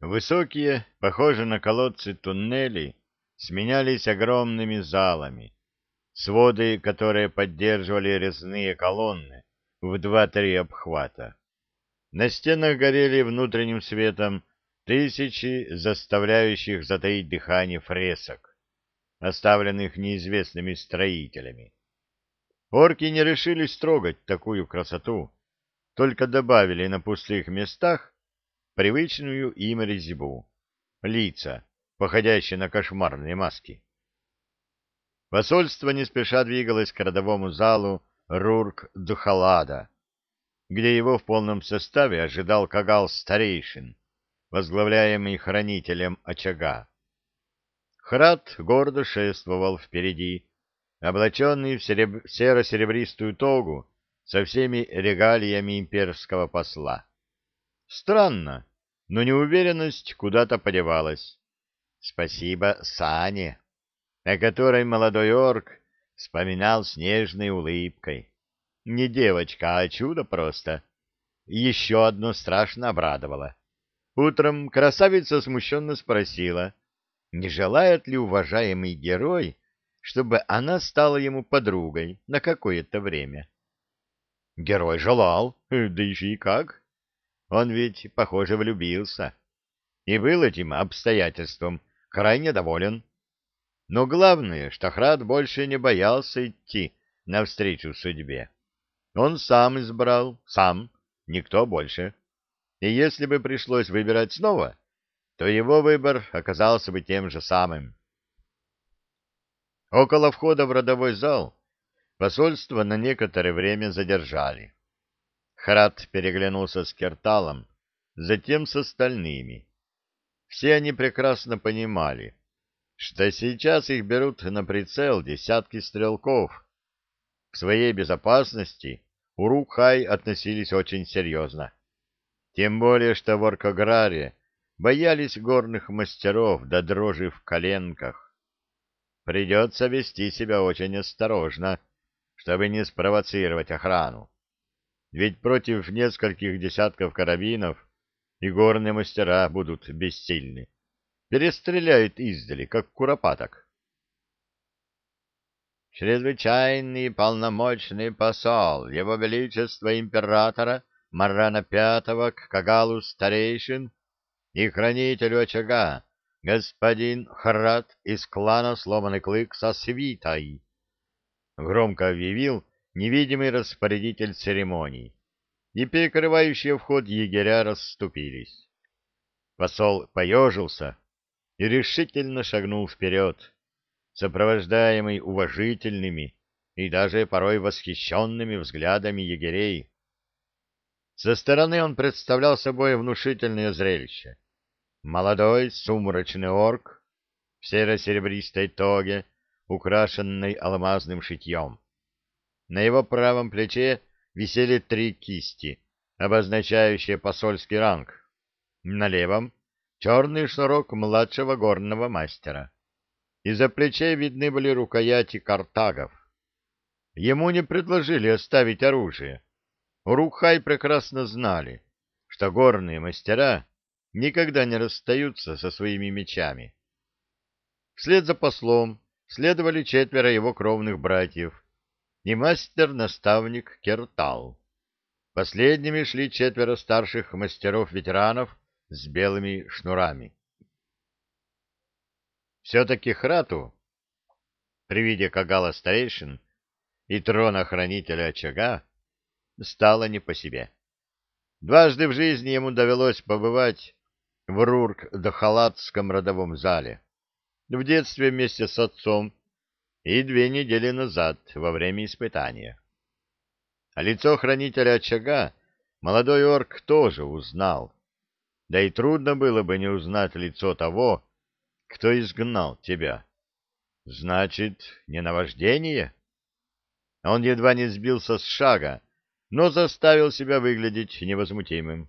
Высокие, похожие на колодцы туннели, сменялись огромными залами, своды, которые поддерживали резные колонны в два-три обхвата. На стенах горели внутренним светом тысячи заставляющих затаить дыхание фресок, оставленных неизвестными строителями. Орки не решились трогать такую красоту, только добавили на пустых местах привычную им резьбу, лица, походящие на кошмарные маски. Посольство не спеша двигалось к родовому залу Рурк-Духалада, где его в полном составе ожидал Кагал-старейшин, возглавляемый хранителем очага. Храд гордо шествовал впереди, облаченный в сереб... серо-серебристую тогу со всеми регалиями имперского посла. Странно, но неуверенность куда-то подевалась. Спасибо Сане, о которой молодой орк вспоминал с нежной улыбкой. Не девочка, а чудо просто. Еще одно страшно обрадовало. Утром красавица смущенно спросила, не желает ли уважаемый герой, чтобы она стала ему подругой на какое-то время. Герой желал, да еще и как. Он ведь, похоже, влюбился. И был этим обстоятельством крайне доволен. Но главное, что Храд больше не боялся идти навстречу судьбе. Он сам избрал, сам, никто больше. И если бы пришлось выбирать снова, то его выбор оказался бы тем же самым. Около входа в родовой зал посольство на некоторое время задержали. Храд переглянулся с Керталом, затем с остальными. Все они прекрасно понимали, что сейчас их берут на прицел десятки стрелков. К своей безопасности Урукхай относились очень серьезно. Тем более, что в Оркограре боялись горных мастеров до дрожи в коленках. Придется вести себя очень осторожно, чтобы не спровоцировать охрану. Ведь против нескольких десятков карабинов и горные мастера будут бессильны. Перестреляют издали, как куропаток. Чрезвычайный полномочный посол Его Величества Императора Марана Пятого к Кагалу Старейшин и хранителю очага, господин Храт из клана Сломанный Клык со свитой. Громко объявил невидимый распорядитель церемоний, и перекрывающие вход егеря расступились. Посол поежился и решительно шагнул вперед, сопровождаемый уважительными и даже порой восхищенными взглядами егерей. Со стороны он представлял собой внушительное зрелище. Молодой сумрачный орк в серо-серебристой тоге, украшенной алмазным шитьем. На его правом плече висели три кисти, обозначающие посольский ранг. На левом — черный шнурок младшего горного мастера. Из-за плечей видны были рукояти картагов. Ему не предложили оставить оружие. Рухай прекрасно знали, что горные мастера никогда не расстаются со своими мечами. Вслед за послом следовали четверо его кровных братьев — и мастер-наставник Кертал. Последними шли четверо старших мастеров-ветеранов с белыми шнурами. Все-таки Храту, при виде Кагала старейшин и трона хранителя очага, стало не по себе. Дважды в жизни ему довелось побывать в Рурк-Дахалатском родовом зале. В детстве вместе с отцом и две недели назад, во время испытания. А лицо хранителя очага молодой орк тоже узнал. Да и трудно было бы не узнать лицо того, кто изгнал тебя. Значит, не наваждение? Он едва не сбился с шага, но заставил себя выглядеть невозмутимым.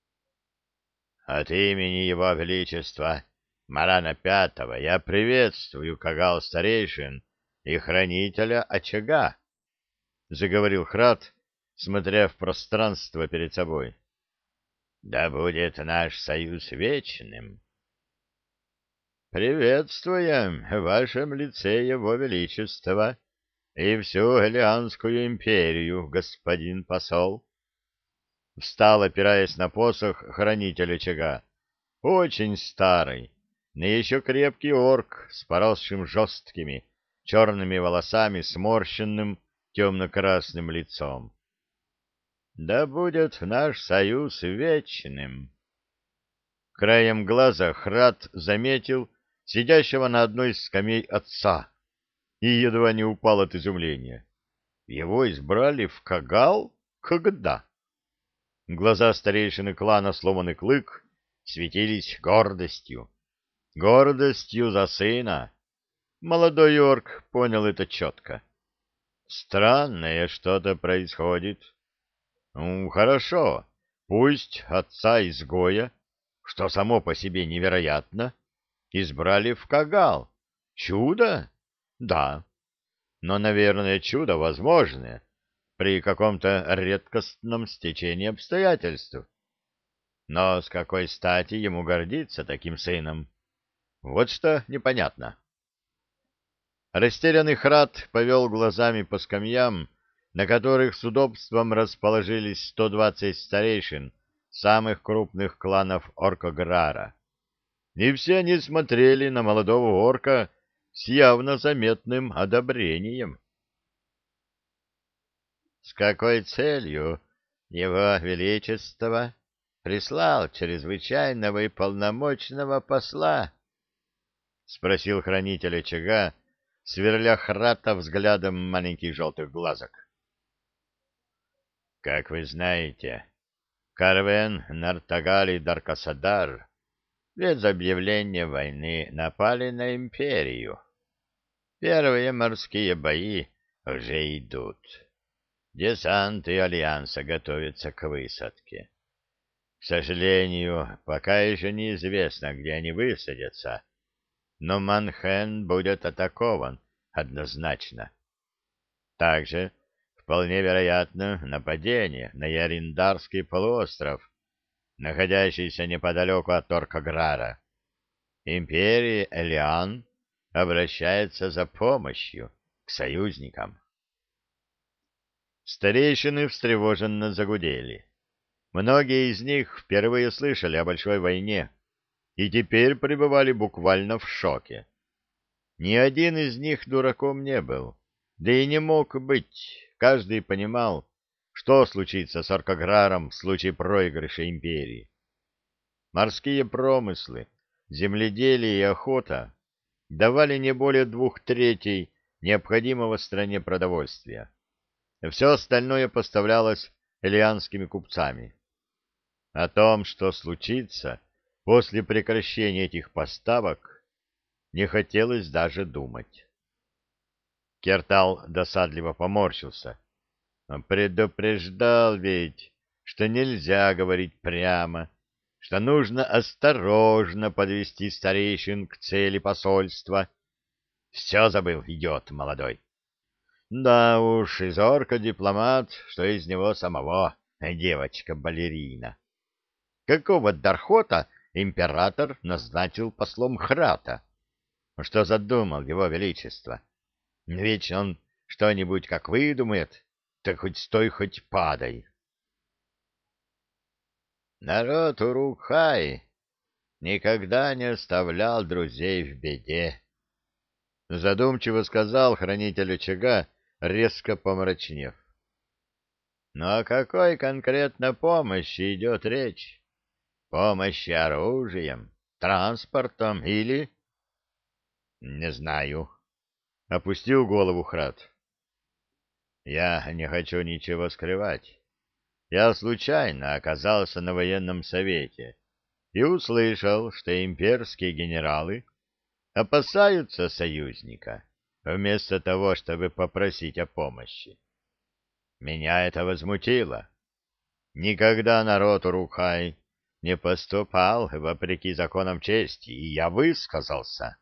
— От имени его величества Марана Пятого я приветствую Кагал Старейшин и Хранителя Очага, — заговорил Храд, смотря в пространство перед собой. Да будет наш союз вечным. Приветствуем в вашем лице его величество и всю Элианскую империю, господин посол. Встал, опираясь на посох хранителя очага, очень старый, но еще крепкий орк с поросшим жесткими черными волосами, сморщенным темно-красным лицом. Да будет наш союз вечным. Краем глаза Храд заметил сидящего на одной из скамей отца и едва не упал от изумления. Его избрали в Кагал? Когда? Глаза старейшины клана Сломанный Клык светились гордостью. Гордостью за сына. Молодой орк понял это четко. Странное что-то происходит. Ну, хорошо, пусть отца-изгоя, что само по себе невероятно, избрали в Кагал. Чудо? Да. Но, наверное, чудо возможное при каком-то редкостном стечении обстоятельств. Но с какой стати ему гордиться таким сыном? Вот что непонятно. Растерянный Храд повел глазами по скамьям, на которых с удобством расположились 120 старейшин самых крупных кланов Оркограра. И все они смотрели на молодого орка с явно заметным одобрением. С какой целью его величество прислал чрезвычайного и полномочного посла? — спросил хранитель очага, сверля Храта взглядом маленьких желтых глазок. — Как вы знаете, Карвен, Нартагал и Даркасадар без объявления войны напали на империю. Первые морские бои уже идут. Десанты Альянса готовятся к высадке. К сожалению, пока еще неизвестно, где они высадятся, но Манхен будет атакован однозначно. Также вполне вероятно нападение на Яриндарский полуостров, находящийся неподалеку от Торкаграра. Империя Элиан обращается за помощью к союзникам. Старейшины встревоженно загудели. Многие из них впервые слышали о большой войне и теперь пребывали буквально в шоке. Ни один из них дураком не был, да и не мог быть. Каждый понимал, что случится с Аркаграром в случае проигрыша империи. Морские промыслы, земледелие и охота давали не более двух третей необходимого стране продовольствия. Все остальное поставлялось элианскими купцами. О том, что случится после прекращения этих поставок, не хотелось даже думать. Кертал досадливо поморщился. Предупреждал ведь, что нельзя говорить прямо, что нужно осторожно подвести старейшин к цели посольства. Все забыл, идет молодой. Да уж, из орка дипломат, что из него самого девочка-балерина. Какого Дархота император назначил послом Храта? Что задумал его величество? Ведь он что-нибудь как выдумает, так хоть стой, хоть падай. Народ Урухай никогда не оставлял друзей в беде. Задумчиво сказал хранитель очага, резко помрачнев. Но о какой конкретно помощи идет речь? Помощи оружием, транспортом или... Не знаю. Опустил голову Храд. Я не хочу ничего скрывать. Я случайно оказался на военном совете и услышал, что имперские генералы опасаются союзника вместо того, чтобы попросить о помощи. Меня это возмутило. Никогда народ Урухай не поступал вопреки законам чести, и я высказался.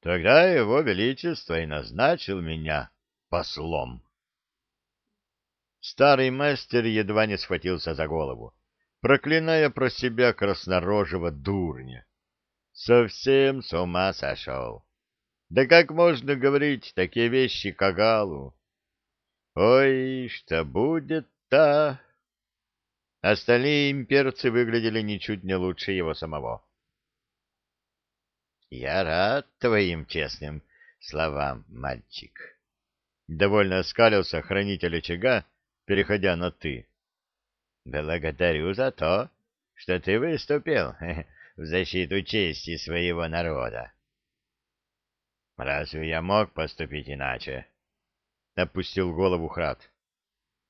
Тогда его величество и назначил меня послом. Старый мастер едва не схватился за голову. проклиная про себя краснорожего дурня. Совсем с ума сошел. Да как можно говорить такие вещи Кагалу? Ой, что будет-то? Остальные имперцы выглядели ничуть не лучше его самого. Я рад твоим честным словам, мальчик. Довольно оскалился хранитель очага, переходя на «ты». Благодарю за то, что ты выступил в защиту чести своего народа. Разве я мог поступить иначе? Опустил голову Храд.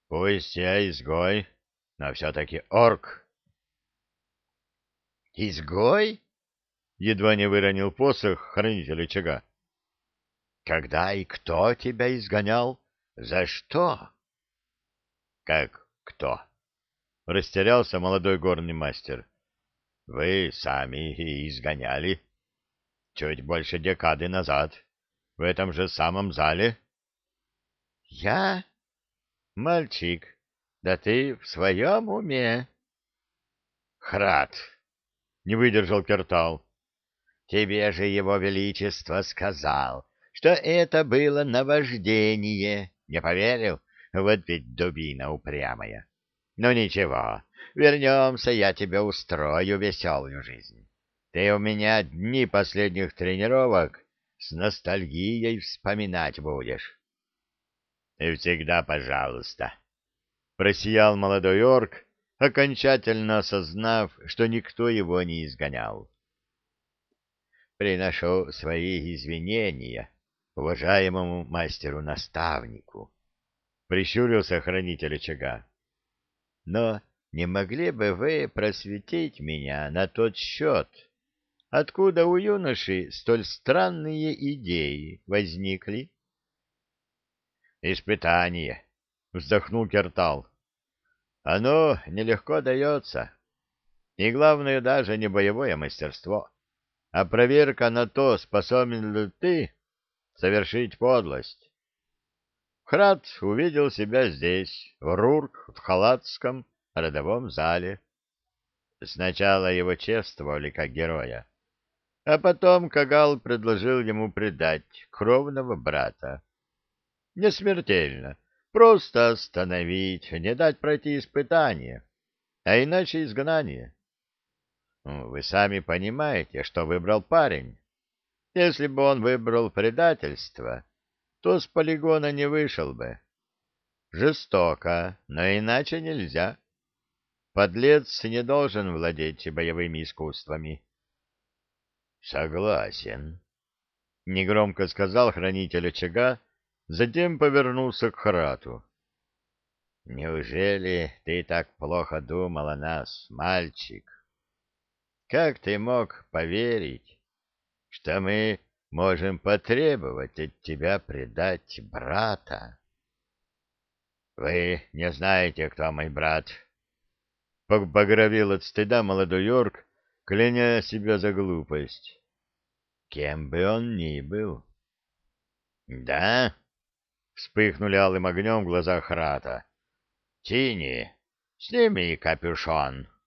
Пусть я изгой, но все-таки орк. Изгой? Едва не выронил посох хранитель очага. Когда и кто тебя изгонял? За что? Как кто? Растерялся молодой горный мастер. Вы сами и изгоняли. Чуть больше декады назад. В этом же самом зале. Я? Мальчик, да ты в своем уме? Храд, не выдержал Кертал. Тебе же его величество сказал, что это было наваждение. Не поверил? Вот ведь дубина упрямая. Ну ничего, вернемся, я тебе устрою веселую жизнь. Ты у меня дни последних тренировок с ностальгией вспоминать будешь. — И всегда пожалуйста. Просиял молодой орк, окончательно осознав, что никто его не изгонял. Приношу свои извинения уважаемому мастеру-наставнику. Прищурился хранитель очага. Но не могли бы вы просветить меня на тот счет, откуда у юноши столь странные идеи возникли? Испытание, вздохнул Кертал. Оно нелегко дается. И главное даже не боевое мастерство, а проверка на то, способен ли ты совершить подлость. Храд увидел себя здесь, в Рурк, в Халатском родовом зале. Сначала его чествовали как героя, а потом Кагал предложил ему предать кровного брата. Не смертельно, просто остановить, не дать пройти испытание, а иначе изгнание. Вы сами понимаете, что выбрал парень. Если бы он выбрал предательство, то с полигона не вышел бы. Жестоко, но иначе нельзя. Подлец не должен владеть боевыми искусствами. — Согласен, — негромко сказал хранитель очага, затем повернулся к Харату. — Неужели ты так плохо думал о нас, мальчик? Как ты мог поверить, что мы можем потребовать от тебя предать брата. — Вы не знаете, кто мой брат. Погровил от стыда молодой Йорк, кляня себя за глупость. Кем бы он ни был. — Да? — вспыхнули алым огнем глаза Храта. — Тини, сними капюшон. —